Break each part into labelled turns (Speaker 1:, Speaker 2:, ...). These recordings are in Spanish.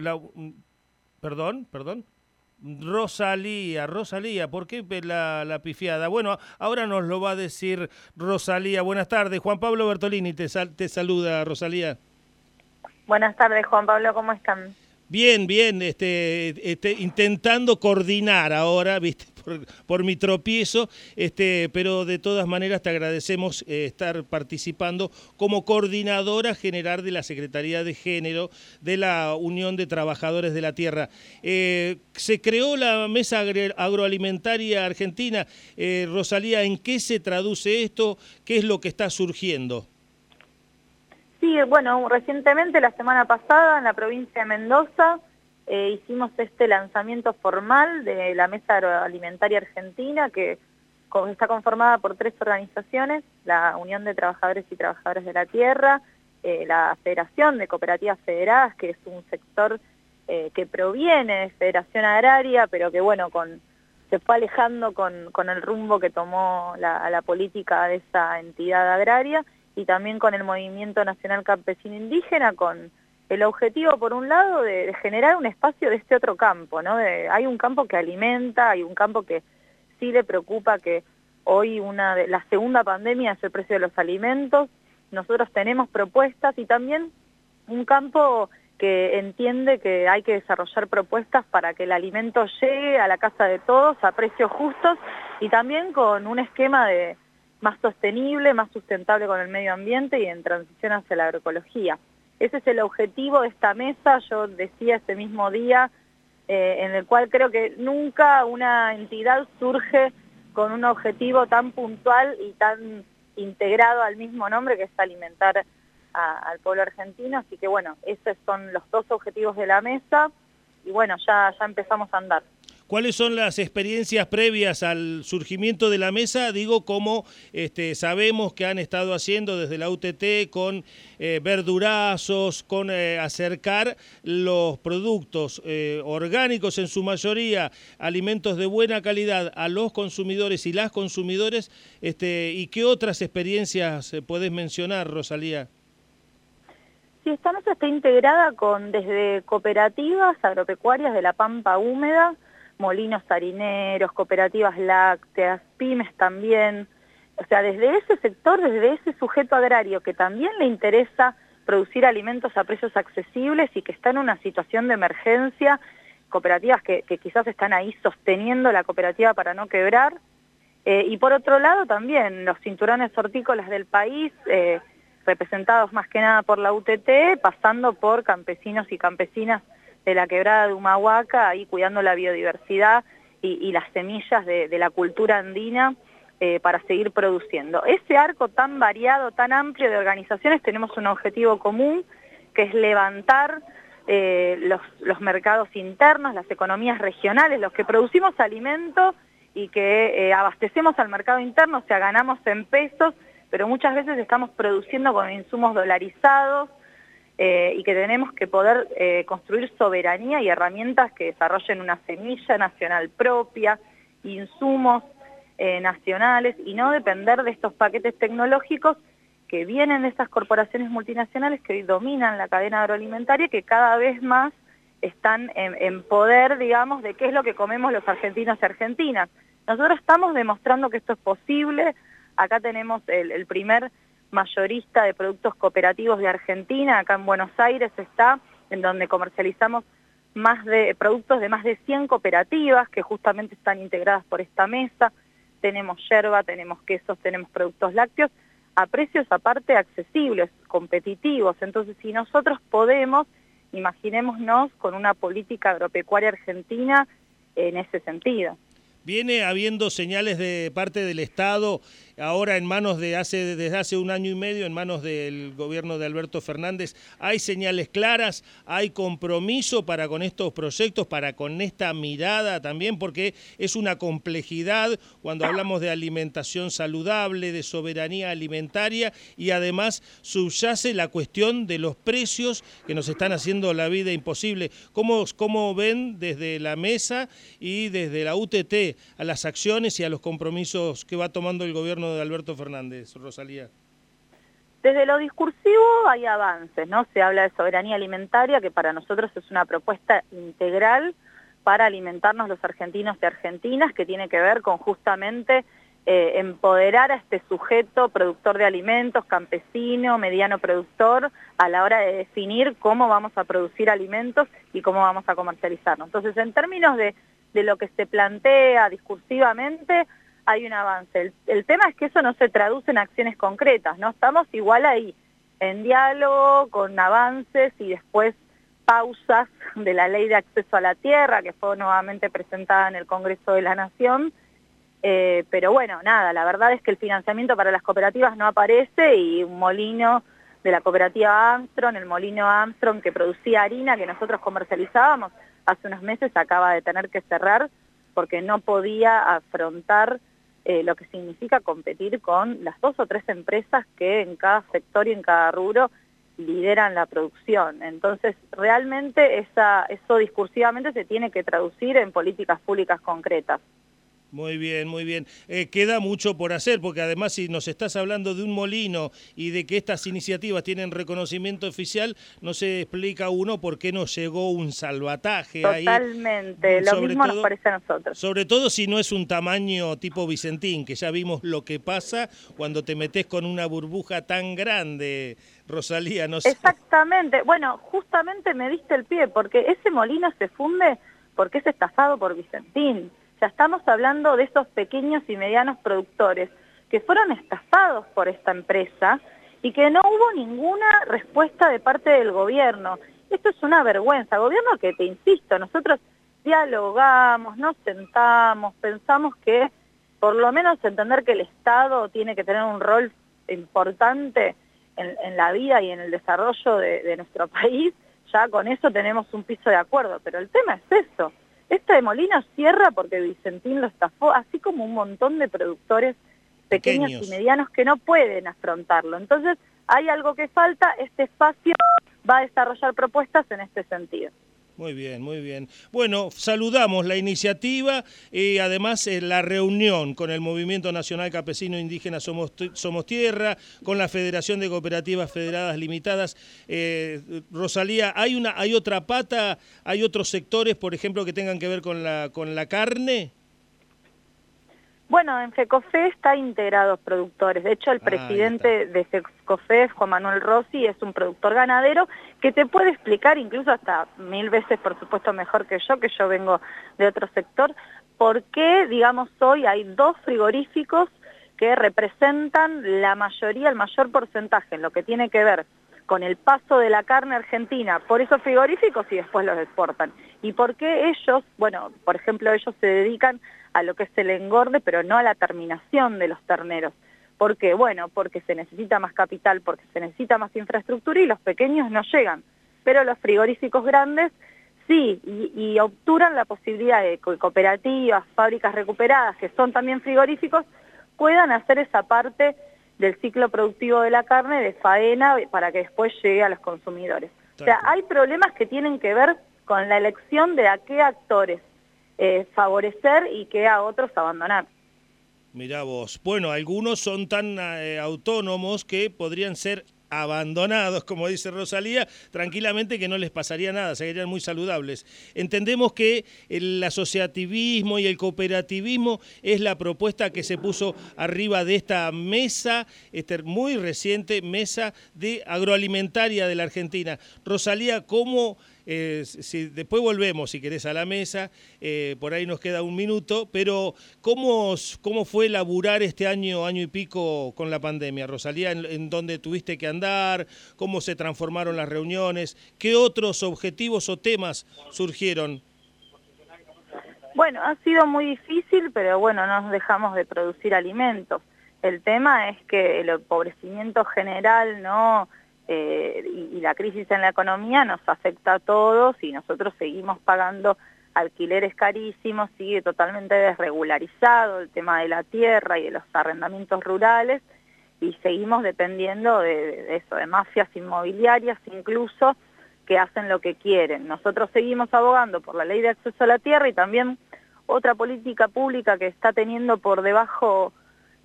Speaker 1: La, mm, perdón, perdón. Rosalía, Rosalía, ¿por qué la, pifiada? Bueno, ahora nos lo va a decir Rosalía. Buenas tardes, Juan Pablo Bertolini te, sal, te saluda, Rosalía.
Speaker 2: Buenas tardes, Juan Pablo, ¿cómo están?
Speaker 1: Bien, bien, este, este, intentando coordinar ahora, viste, por, mi tropiezo, este, pero de todas maneras te agradecemos eh, estar participando como coordinadora general de la Secretaría de Género de la Unión de Trabajadores de la Tierra. Eh, se creó la Mesa Agroalimentaria Argentina. Eh, Rosalía, ¿en qué se traduce esto? ¿Qué es lo que está surgiendo?
Speaker 2: Sí, bueno, recientemente, la semana pasada, en la provincia de Mendoza, eh, hicimos este lanzamiento formal de la Mesa Agroalimentaria Argentina, que está conformada por tres organizaciones, la Unión de Trabajadores y Trabajadoras de la Tierra, eh, la Federación de Cooperativas Federadas, que es un sector eh, que proviene de Federación Agraria, pero que bueno, con, se fue alejando con, el rumbo que tomó la, la política de esa entidad agraria, y también con el Movimiento Nacional Campesino Indígena, con el objetivo, por un lado, de, generar un espacio de este otro campo, ¿no? hay un campo que alimenta, hay un campo que sí le preocupa que hoy una de, la segunda pandemia es el precio de los alimentos, nosotros tenemos propuestas y también un campo que entiende que hay que desarrollar propuestas para que el alimento llegue a la casa de todos a precios justos y también con un esquema de más sostenible, más sustentable con el medio ambiente y en transición hacia la agroecología. Ese es el objetivo de esta mesa, yo decía ese mismo día, eh, en el cual creo que nunca una entidad surge con un objetivo tan puntual y tan integrado al mismo nombre que es alimentar al pueblo argentino, así que bueno, esos son los dos objetivos de la mesa y bueno, ya, ya empezamos a andar.
Speaker 1: ¿Cuáles son las experiencias previas al surgimiento de la mesa? Digo, como este, sabemos que han estado haciendo desde la UTT con eh, verdurazos, con eh, acercar los productos eh, orgánicos en su mayoría, alimentos de buena calidad a los consumidores y las consumidores. Este, ¿Y qué otras experiencias puedes mencionar, Rosalía?
Speaker 2: Sí, esta mesa está integrada con desde cooperativas agropecuarias de la Pampa Húmeda, molinos harineros, cooperativas lácteas, pymes también. O sea, desde ese sector, desde ese sujeto agrario que también le interesa producir alimentos a precios accesibles y que está en una situación de emergencia, cooperativas que, quizás están ahí sosteniendo la cooperativa para no quebrar. Eh, y por otro lado también los cinturones hortícolas del país, eh, representados más que nada por la UTT, pasando por campesinos y campesinas de la quebrada de Humahuaca, ahí cuidando la biodiversidad y, las semillas de, la cultura andina eh, para seguir produciendo. Ese arco tan variado, tan amplio de organizaciones, tenemos un objetivo común, que es levantar eh, los, mercados internos, las economías regionales, los que producimos alimentos y que eh, abastecemos al mercado interno, o sea, ganamos en pesos, pero muchas veces estamos produciendo con insumos dolarizados, eh, y que tenemos que poder eh, construir soberanía y herramientas que desarrollen una semilla nacional propia, insumos eh, nacionales y no depender de estos paquetes tecnológicos que vienen de estas corporaciones multinacionales que hoy dominan la cadena agroalimentaria que cada vez más están en, poder, digamos, de qué es lo que comemos los argentinos y argentinas. Nosotros estamos demostrando que esto es posible. Acá tenemos el primer mayorista de productos cooperativos de Argentina, acá en Buenos Aires está, en donde comercializamos más de productos de más de 100 cooperativas que justamente están integradas por esta mesa. Tenemos yerba, tenemos quesos, tenemos productos lácteos a precios aparte accesibles, competitivos. Entonces, si nosotros podemos, imaginémonos con una política agropecuaria argentina en ese sentido.
Speaker 1: Viene habiendo señales de parte del Estado ahora en manos de hace desde hace un año y medio en manos del gobierno de Alberto Fernández hay señales claras, hay compromiso para con estos proyectos, para con esta mirada también porque es una complejidad cuando hablamos de alimentación saludable, de soberanía alimentaria y además subyace la cuestión de los precios que nos están haciendo la vida imposible. ¿Cómo, cómo ven desde la mesa y desde la UTT a las acciones y a los compromisos que va tomando el gobierno de Alberto Fernández, Rosalía?
Speaker 2: Desde lo discursivo hay avances, ¿no? Se habla de soberanía alimentaria, que para nosotros es una propuesta integral para alimentarnos los argentinos y argentinas, que tiene que ver con justamente eh, empoderar a este sujeto productor de alimentos, campesino, mediano productor, a la hora de definir cómo vamos a producir alimentos y cómo vamos a comercializarnos. Entonces, en términos de, lo que se plantea discursivamente, hay un avance. El, tema es que eso no se traduce en acciones concretas, ¿no? Estamos igual ahí, en diálogo, con avances y después pausas de la ley de acceso a la tierra, que fue nuevamente presentada en el Congreso de la Nación. Eh, pero bueno, nada, la verdad es que el financiamiento para las cooperativas no aparece y un molino de la cooperativa Armstrong, el molino Armstrong que producía harina que nosotros comercializábamos, hace unos meses acaba de tener que cerrar porque no podía afrontar eh, lo que significa competir con las dos o tres empresas que en cada sector y en cada rubro lideran la producción. Entonces, realmente eso discursivamente se tiene que traducir en políticas públicas concretas.
Speaker 1: Muy bien, muy bien. Eh, queda mucho por hacer, porque además si nos estás hablando de un molino y de que estas iniciativas tienen reconocimiento oficial, no se explica uno por qué no llegó un salvataje
Speaker 2: Totalmente, lo mismo nos parece a nosotros.
Speaker 1: Sobre todo si no es un tamaño tipo Vicentín, que ya vimos lo que pasa cuando te metes con una burbuja tan grande, Rosalía, no sé.
Speaker 2: Exactamente, bueno, justamente me diste el pie, porque ese molino se funde porque es estafado por Vicentín. Ya estamos hablando de esos pequeños y medianos productores que fueron estafados por esta empresa y que no hubo ninguna respuesta de parte del gobierno. Esto es una vergüenza. Gobierno que, te insisto, nosotros dialogamos, nos sentamos, pensamos que por lo menos entender que el Estado tiene que tener un rol importante en, la vida y en el desarrollo de nuestro país, ya con eso tenemos un piso de acuerdo. Pero el tema es eso. Este de Molino cierra porque Vicentín lo estafó, así como un montón de productores pequeños, y medianos que no pueden afrontarlo. Entonces, hay algo que falta, este espacio va a desarrollar propuestas en este sentido.
Speaker 1: Muy bien, muy bien. Bueno, saludamos la iniciativa y además eh, la reunión con el Movimiento Nacional Campesino Indígena Somos, Somos Tierra, con la Federación de Cooperativas Federadas Limitadas. Eh, Rosalía, ¿hay, una, ¿hay otra pata, hay otros sectores, por ejemplo, que tengan que ver con la, con la carne?
Speaker 2: Bueno, en FECOFE está integrados productores. De hecho, el presidente de FECOFE, Juan Manuel Rossi, es un productor ganadero que te puede explicar, incluso hasta mil veces, por supuesto, mejor que yo, que yo vengo de otro sector, por qué, digamos, hoy hay dos frigoríficos que representan la mayoría, el mayor porcentaje en lo que tiene que ver con el paso de la carne argentina por esos frigoríficos y después los exportan. ¿Y por qué ellos, bueno, por ejemplo, ellos se dedican a lo que es el engorde, pero no a la terminación de los terneros? ¿Por qué? Bueno, porque se necesita más capital, porque se necesita más infraestructura y los pequeños no llegan. Pero los frigoríficos grandes sí, y, obturan la posibilidad de cooperativas, fábricas recuperadas, que son también frigoríficos, puedan hacer esa parte del ciclo productivo de la carne de faena para que después llegue a los consumidores. O sea, hay problemas que tienen que ver con la elección de a qué actores eh, favorecer y qué a otros abandonar.
Speaker 1: Mirá vos, bueno, algunos son tan eh, autónomos que podrían ser abandonados, como dice Rosalía, tranquilamente que no les pasaría nada, serían muy saludables. Entendemos que el asociativismo y el cooperativismo es la propuesta que se puso arriba de esta mesa, este muy reciente mesa de agroalimentaria de la Argentina. Rosalía, ¿cómo eh, si, después volvemos, si querés, a la mesa, eh, por ahí nos queda un minuto, pero ¿cómo, ¿cómo fue laburar este año, año y pico con la pandemia, Rosalía? ¿En, en dónde tuviste que andar? ¿Cómo se transformaron las reuniones? ¿Qué otros objetivos o temas surgieron?
Speaker 2: Bueno, ha sido muy difícil, pero bueno, no dejamos de producir alimentos. El tema es que el empobrecimiento general, ¿no? Eh, y, la crisis en la economía nos afecta a todos y nosotros seguimos pagando alquileres carísimos, sigue totalmente desregularizado el tema de la tierra y de los arrendamientos rurales y seguimos dependiendo de, eso, de mafias inmobiliarias incluso que hacen lo que quieren. Nosotros seguimos abogando por la ley de acceso a la tierra y también otra política pública que está teniendo por debajo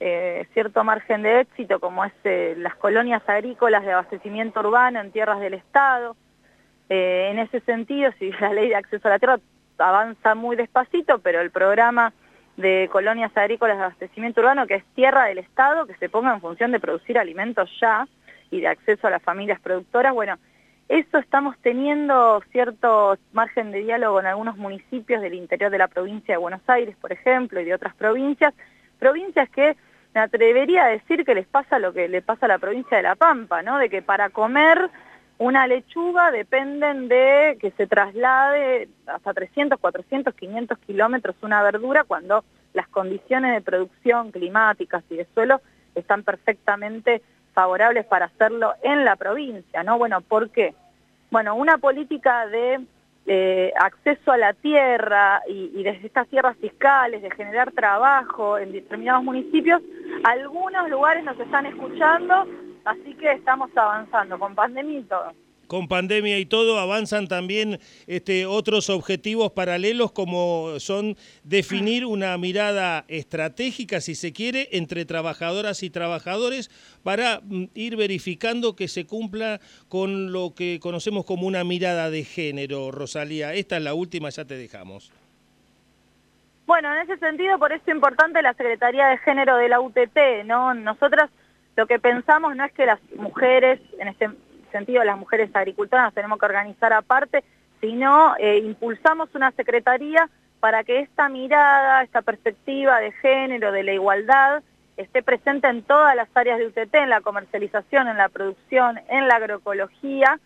Speaker 2: eh, cierto margen de éxito, como es eh, las colonias agrícolas de abastecimiento urbano en tierras del Estado. Eh, en ese sentido, si la ley de acceso a la tierra avanza muy despacito, pero el programa de colonias agrícolas de abastecimiento urbano, que es tierra del Estado, que se ponga en función de producir alimentos ya y de acceso a las familias productoras, bueno, eso estamos teniendo cierto margen de diálogo en algunos municipios del interior de la provincia de Buenos Aires, por ejemplo, y de otras provincias, provincias que me atrevería a decir que les pasa lo que le pasa a la provincia de La Pampa, ¿no? De que para comer una lechuga dependen de que se traslade hasta 300, 400, 500 kilómetros una verdura cuando las condiciones de producción climáticas y de suelo están perfectamente favorables para hacerlo en la provincia, ¿no? Bueno, ¿por qué? Bueno, una política de eh, acceso a la tierra y, y, desde estas tierras fiscales, de generar trabajo en determinados municipios, algunos lugares nos están escuchando Así que estamos avanzando con pandemia y todo.
Speaker 1: Con pandemia y todo avanzan también este, otros objetivos paralelos como son definir una mirada estratégica, si se quiere, entre trabajadoras y trabajadores para mm, ir verificando que se cumpla con lo que conocemos como una mirada de género, Rosalía. Esta es la última, ya te dejamos.
Speaker 2: Bueno, en ese sentido, por eso es importante la Secretaría de Género de la UTT, ¿no? Nosotras lo que pensamos no es que las mujeres, en este sentido las mujeres agricultoras nos tenemos que organizar aparte, sino eh, impulsamos una secretaría para que esta mirada, esta perspectiva de género, de la igualdad, esté presente en todas las áreas de UTT, en la comercialización, en la producción, en la agroecología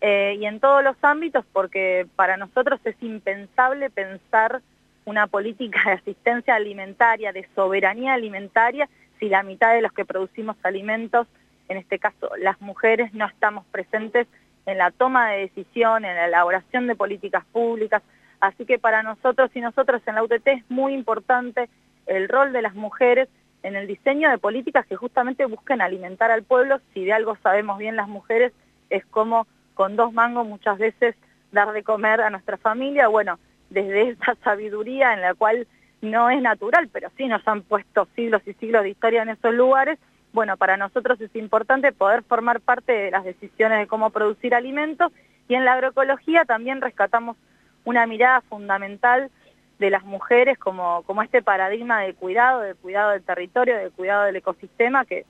Speaker 2: eh, y en todos los ámbitos, porque para nosotros es impensable pensar una política de asistencia alimentaria, de soberanía alimentaria, si la mitad de los que producimos alimentos, en este caso las mujeres, no estamos presentes en la toma de decisión, en la elaboración de políticas públicas. Así que para nosotros y nosotras en la UTT es muy importante el rol de las mujeres en el diseño de políticas que justamente busquen alimentar al pueblo. Si de algo sabemos bien las mujeres es como con dos mangos muchas veces dar de comer a nuestra familia. Bueno, desde esa sabiduría en la cual no es natural, pero sí nos han puesto siglos y siglos de historia en esos lugares. Bueno, para nosotros es importante poder formar parte de las decisiones de cómo producir alimentos y en la agroecología también rescatamos una mirada fundamental de las mujeres como, como este paradigma de cuidado, de cuidado del territorio, de cuidado del ecosistema, que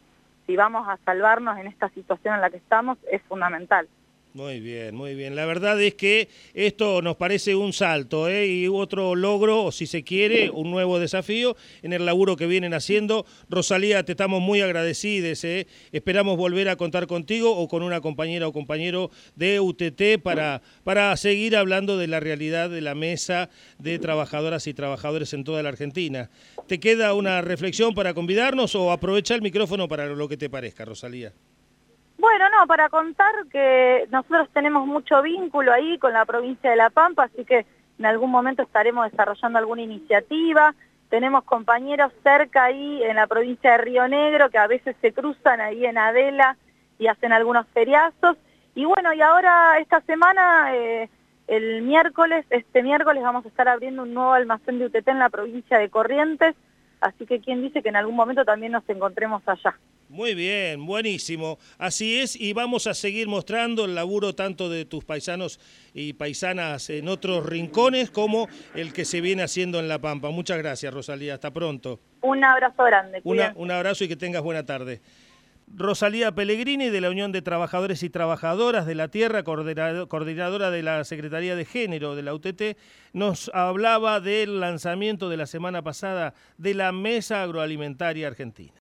Speaker 2: si vamos a salvarnos en esta situación en la que estamos es fundamental.
Speaker 1: Muy bien, muy bien. La verdad es que esto nos parece un salto ¿eh? y otro logro, si se quiere, un nuevo desafío en el laburo que vienen haciendo. Rosalía, te estamos muy agradecidos. ¿eh? Esperamos volver a contar contigo o con una compañera o compañero de UTT para, para seguir hablando de la realidad de la mesa de trabajadoras y trabajadores en toda la Argentina. ¿Te queda una reflexión para convidarnos o aprovecha el micrófono para lo que te parezca, Rosalía?
Speaker 2: Bueno, no, para contar que nosotros tenemos mucho vínculo ahí con la provincia de La Pampa, así que en algún momento estaremos desarrollando alguna iniciativa. Tenemos compañeros cerca ahí en la provincia de Río Negro que a veces se cruzan ahí en Adela y hacen algunos feriazos. Y bueno, y ahora esta semana, eh, el miércoles, este miércoles vamos a estar abriendo un nuevo almacén de UTT en la provincia de Corrientes, así que quién dice que en algún momento también nos encontremos allá.
Speaker 1: Muy bien, buenísimo. Así es, y vamos a seguir mostrando el laburo tanto de tus paisanos y paisanas en otros rincones como el que se viene haciendo en La Pampa. Muchas gracias, Rosalía. Hasta pronto.
Speaker 2: Un abrazo grande.
Speaker 1: un abrazo y que tengas buena tarde. Rosalía Pellegrini de la Unión de Trabajadores y Trabajadoras de la Tierra, coordinadora de la Secretaría de Género de la UTT, nos hablaba del lanzamiento de la semana pasada de la Mesa Agroalimentaria Argentina.